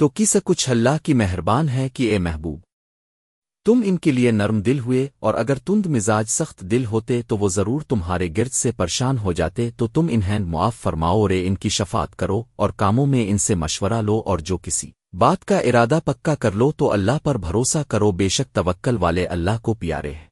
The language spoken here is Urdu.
تو کس کچھ اللہ کی مہربان ہے کہ اے محبوب، تم ان کے لیے نرم دل ہوئے اور اگر تند مزاج سخت دل ہوتے تو وہ ضرور تمہارے گرد سے پریشان ہو جاتے، تو تم انہیں معاف فرماؤ رے ان کی شفات کرو اور کاموں میں ان سے مشورہ لو اور جو کسی بات کا ارادہ پکا کر لو تو اللہ پر بھروسہ کرو، بے شک توکل والے اللہ کو پیارے ہیں۔